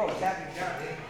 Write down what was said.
Whoa, Captain John in the hall. Check